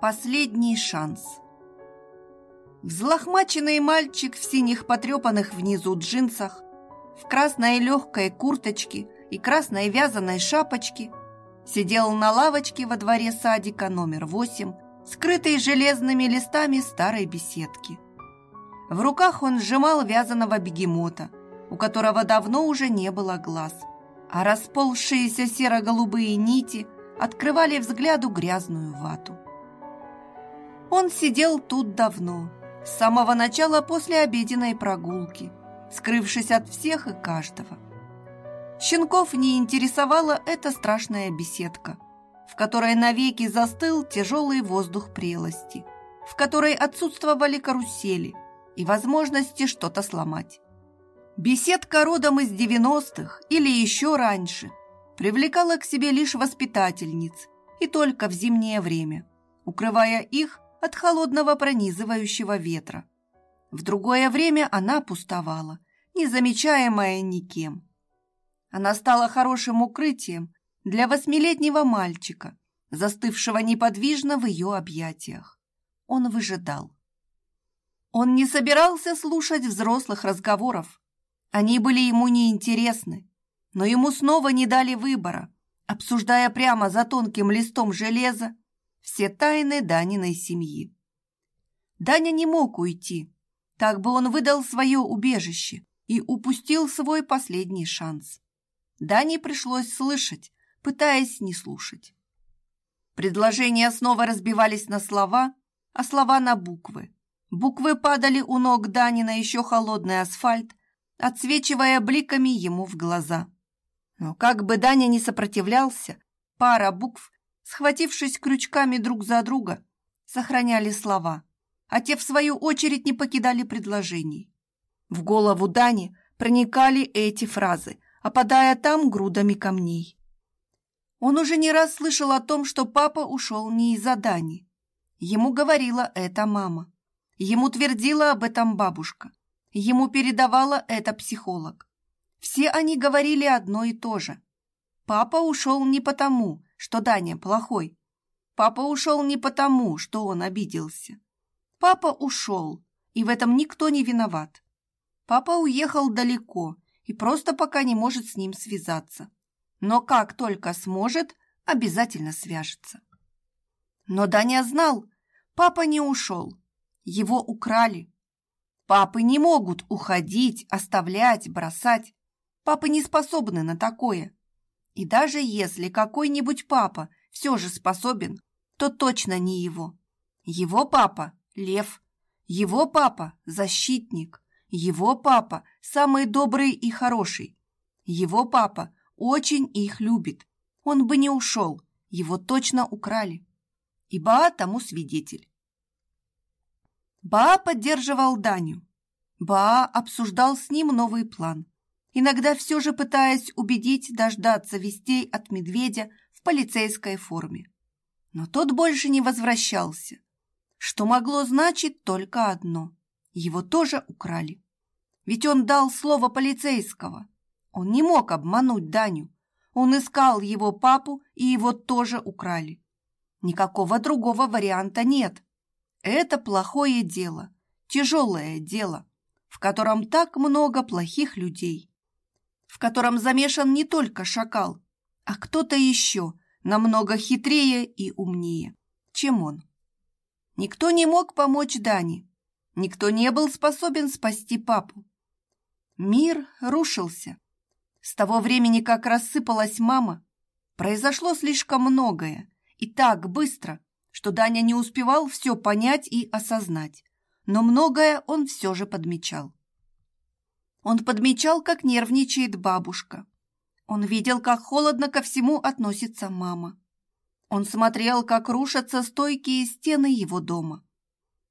Последний шанс. Взлохмаченный мальчик в синих потрепанных внизу джинсах, в красной легкой курточке и красной вязаной шапочке сидел на лавочке во дворе садика номер 8, скрытой железными листами старой беседки. В руках он сжимал вязаного бегемота, у которого давно уже не было глаз, а расползшиеся серо-голубые нити открывали взгляду грязную вату. Он сидел тут давно, с самого начала после обеденной прогулки, скрывшись от всех и каждого. Щенков не интересовала эта страшная беседка, в которой навеки застыл тяжелый воздух прелости, в которой отсутствовали карусели и возможности что-то сломать. Беседка родом из 90-х или еще раньше привлекала к себе лишь воспитательниц и только в зимнее время, укрывая их от холодного пронизывающего ветра. В другое время она пустовала, незамечаемая никем. Она стала хорошим укрытием для восьмилетнего мальчика, застывшего неподвижно в ее объятиях. Он выжидал. Он не собирался слушать взрослых разговоров. Они были ему неинтересны, но ему снова не дали выбора, обсуждая прямо за тонким листом железа все тайны Даниной семьи. Даня не мог уйти, так бы он выдал свое убежище и упустил свой последний шанс. Дане пришлось слышать, пытаясь не слушать. Предложения снова разбивались на слова, а слова на буквы. Буквы падали у ног Дани на еще холодный асфальт, отсвечивая бликами ему в глаза. Но как бы Даня не сопротивлялся, пара букв схватившись крючками друг за друга, сохраняли слова, а те, в свою очередь, не покидали предложений. В голову Дани проникали эти фразы, опадая там грудами камней. Он уже не раз слышал о том, что папа ушел не из-за Дани. Ему говорила это мама. Ему твердила об этом бабушка. Ему передавала это психолог. Все они говорили одно и то же. Папа ушел не потому, что Даня плохой. Папа ушел не потому, что он обиделся. Папа ушел, и в этом никто не виноват. Папа уехал далеко и просто пока не может с ним связаться. Но как только сможет, обязательно свяжется. Но Даня знал, папа не ушел, его украли. Папы не могут уходить, оставлять, бросать. Папы не способны на такое. И даже если какой-нибудь папа все же способен, то точно не его. Его папа – лев, его папа – защитник, его папа – самый добрый и хороший. Его папа очень их любит. Он бы не ушел, его точно украли. И Баа тому свидетель. Баа поддерживал Даню. Баа обсуждал с ним новый план иногда все же пытаясь убедить дождаться вестей от медведя в полицейской форме. Но тот больше не возвращался, что могло значить только одно – его тоже украли. Ведь он дал слово полицейского. Он не мог обмануть Даню. Он искал его папу, и его тоже украли. Никакого другого варианта нет. Это плохое дело, тяжелое дело, в котором так много плохих людей в котором замешан не только шакал, а кто-то еще намного хитрее и умнее, чем он. Никто не мог помочь Дане, никто не был способен спасти папу. Мир рушился. С того времени, как рассыпалась мама, произошло слишком многое и так быстро, что Даня не успевал все понять и осознать, но многое он все же подмечал. Он подмечал, как нервничает бабушка. Он видел, как холодно ко всему относится мама. Он смотрел, как рушатся стойкие стены его дома.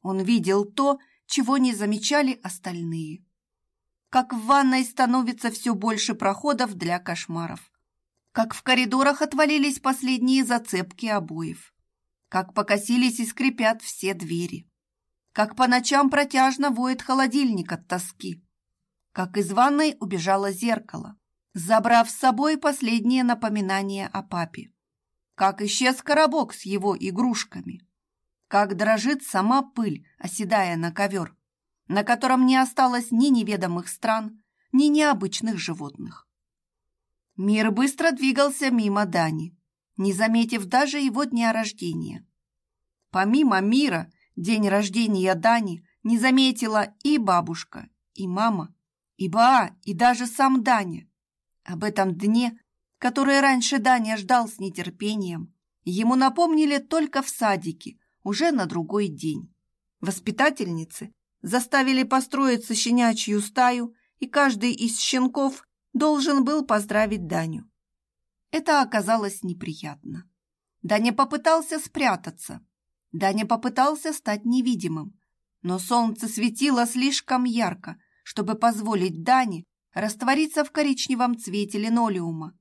Он видел то, чего не замечали остальные. Как в ванной становится все больше проходов для кошмаров. Как в коридорах отвалились последние зацепки обоев. Как покосились и скрипят все двери. Как по ночам протяжно воет холодильник от тоски как из ванной убежало зеркало, забрав с собой последнее напоминание о папе. Как исчез коробок с его игрушками. как дрожит сама пыль, оседая на ковер, на котором не осталось ни неведомых стран, ни необычных животных. Мир быстро двигался мимо Дани, не заметив даже его дня рождения. Помимо мира, день рождения Дани не заметила и бабушка, и мама, и Баа, и даже сам Даня. Об этом дне, который раньше Даня ждал с нетерпением, ему напомнили только в садике, уже на другой день. Воспитательницы заставили построиться щенячью стаю, и каждый из щенков должен был поздравить Даню. Это оказалось неприятно. Даня попытался спрятаться. Даня попытался стать невидимым. Но солнце светило слишком ярко, чтобы позволить Дане раствориться в коричневом цвете линолеума,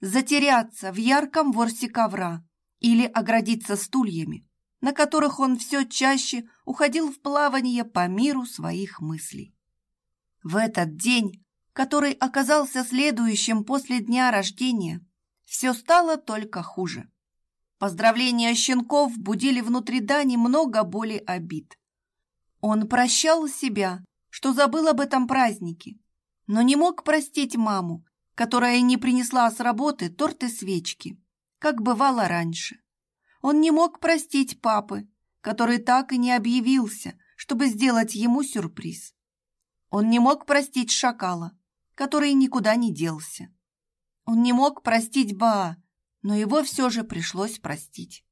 затеряться в ярком ворсе ковра или оградиться стульями, на которых он все чаще уходил в плавание по миру своих мыслей. В этот день, который оказался следующим после дня рождения, все стало только хуже. Поздравления щенков будили внутри Дани много боли обид. Он прощал себя, что забыл об этом празднике, но не мог простить маму, которая не принесла с работы торт и свечки, как бывало раньше. Он не мог простить папы, который так и не объявился, чтобы сделать ему сюрприз. Он не мог простить шакала, который никуда не делся. Он не мог простить Баа, но его все же пришлось простить.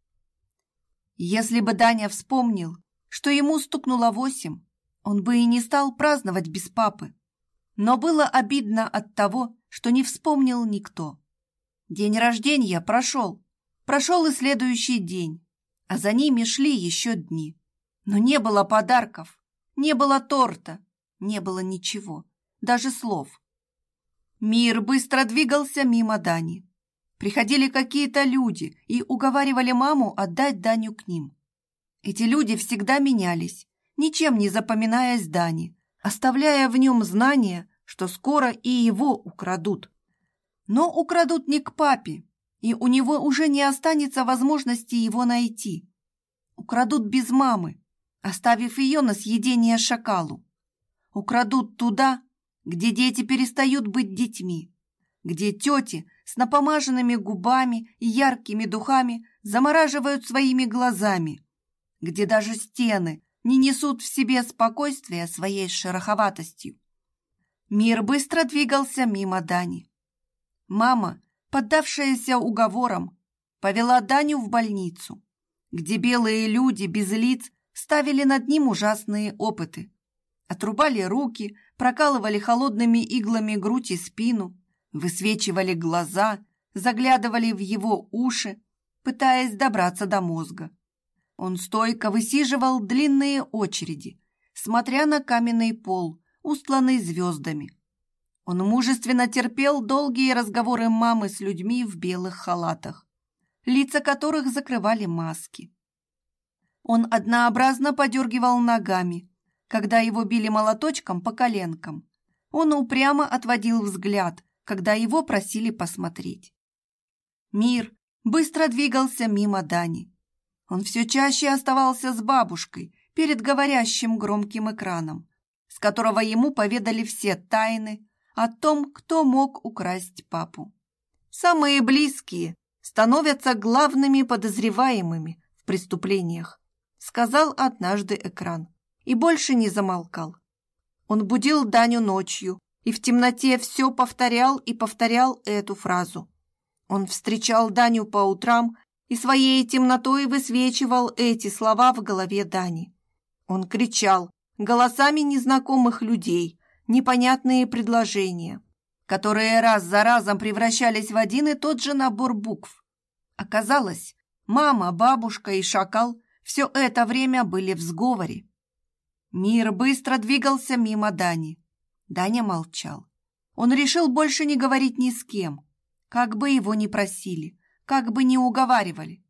Если бы Даня вспомнил, что ему стукнуло восемь, он бы и не стал праздновать без папы. Но было обидно от того, что не вспомнил никто. День рождения прошел, прошел и следующий день, а за ними шли еще дни. Но не было подарков, не было торта, не было ничего, даже слов. Мир быстро двигался мимо Дани. Приходили какие-то люди и уговаривали маму отдать Даню к ним. Эти люди всегда менялись, ничем не запоминаясь Дани, оставляя в нем знание, что скоро и его украдут. Но украдут не к папе, и у него уже не останется возможности его найти. Украдут без мамы, оставив ее на съедение шакалу. Украдут туда, где дети перестают быть детьми, где тети с напомаженными губами и яркими духами замораживают своими глазами, где даже стены не несут в себе спокойствия своей шероховатостью. Мир быстро двигался мимо Дани. Мама, поддавшаяся уговорам, повела Даню в больницу, где белые люди без лиц ставили над ним ужасные опыты. Отрубали руки, прокалывали холодными иглами грудь и спину, высвечивали глаза, заглядывали в его уши, пытаясь добраться до мозга. Он стойко высиживал длинные очереди, смотря на каменный пол, устланный звездами. Он мужественно терпел долгие разговоры мамы с людьми в белых халатах, лица которых закрывали маски. Он однообразно подергивал ногами, когда его били молоточком по коленкам. Он упрямо отводил взгляд, когда его просили посмотреть. Мир быстро двигался мимо Дани. Он все чаще оставался с бабушкой перед говорящим громким экраном, с которого ему поведали все тайны о том, кто мог украсть папу. Самые близкие становятся главными подозреваемыми в преступлениях, сказал однажды экран и больше не замолкал. Он будил Даню ночью и в темноте все повторял и повторял эту фразу. Он встречал Даню по утрам и своей темнотой высвечивал эти слова в голове Дани. Он кричал голосами незнакомых людей, непонятные предложения, которые раз за разом превращались в один и тот же набор букв. Оказалось, мама, бабушка и шакал все это время были в сговоре. Мир быстро двигался мимо Дани. Даня молчал. Он решил больше не говорить ни с кем, как бы его ни просили, как бы ни уговаривали.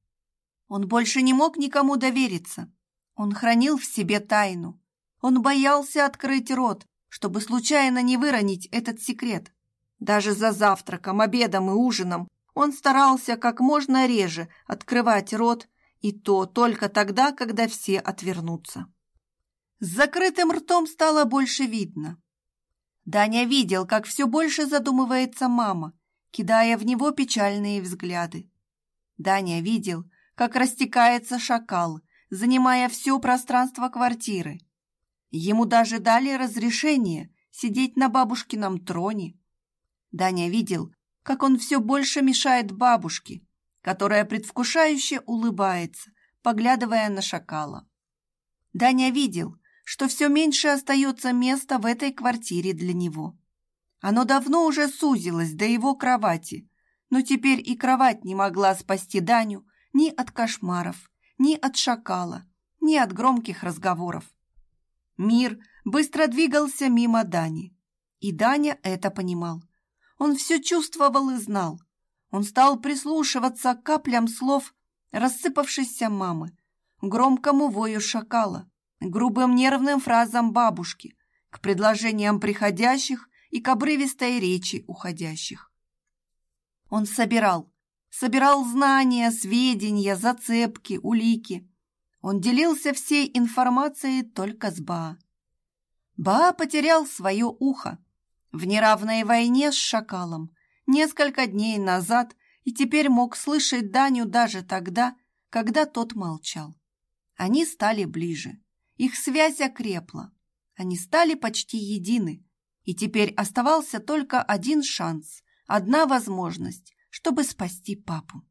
Он больше не мог никому довериться. Он хранил в себе тайну. Он боялся открыть рот, чтобы случайно не выронить этот секрет. Даже за завтраком, обедом и ужином он старался как можно реже открывать рот И то только тогда, когда все отвернутся. С закрытым ртом стало больше видно. Даня видел, как все больше задумывается мама, кидая в него печальные взгляды. Даня видел, как растекается шакал, занимая все пространство квартиры. Ему даже дали разрешение сидеть на бабушкином троне. Даня видел, как он все больше мешает бабушке, которая предвкушающе улыбается, поглядывая на шакала. Даня видел, что все меньше остается места в этой квартире для него. Оно давно уже сузилось до его кровати, но теперь и кровать не могла спасти Даню ни от кошмаров, ни от шакала, ни от громких разговоров. Мир быстро двигался мимо Дани, и Даня это понимал. Он все чувствовал и знал. Он стал прислушиваться к каплям слов рассыпавшейся мамы, громкому вою шакала, грубым нервным фразам бабушки, к предложениям приходящих и к обрывистой речи уходящих. Он собирал, собирал знания, сведения, зацепки, улики. Он делился всей информацией только с Ба. Ба потерял свое ухо в неравной войне с шакалом несколько дней назад и теперь мог слышать Даню даже тогда, когда тот молчал. Они стали ближе. Их связь окрепла. Они стали почти едины. И теперь оставался только один шанс, одна возможность, чтобы спасти папу.